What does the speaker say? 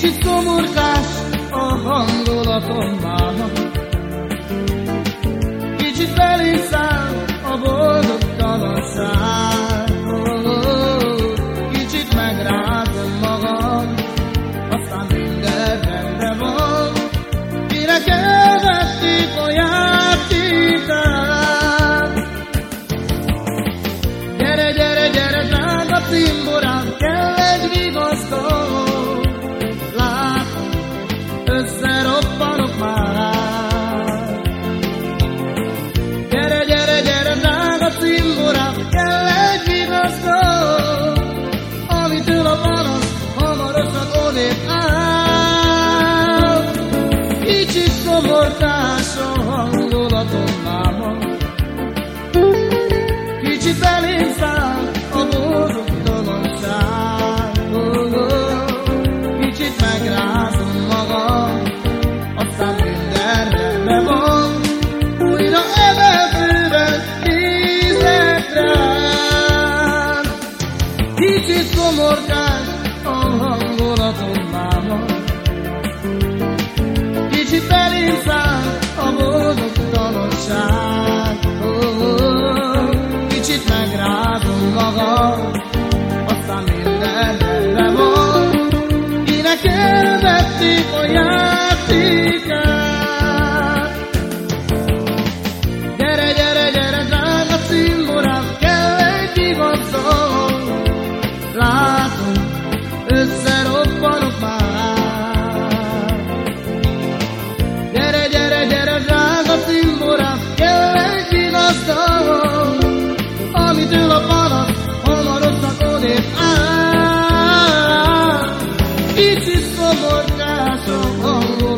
Kicsit szomorkás a hangulatom már, Kicsit belé száll a boldog száll. Oh, oh, kicsit megrázom magam, aztán minden rendben van. Kinek elvették a játékát? Gyere, gyere, gyere, drága cimborám, gyere! soleado e te soportar. magam, aztán minden erre van. Énekelvették a játékát, this beautiful mortal. Oh,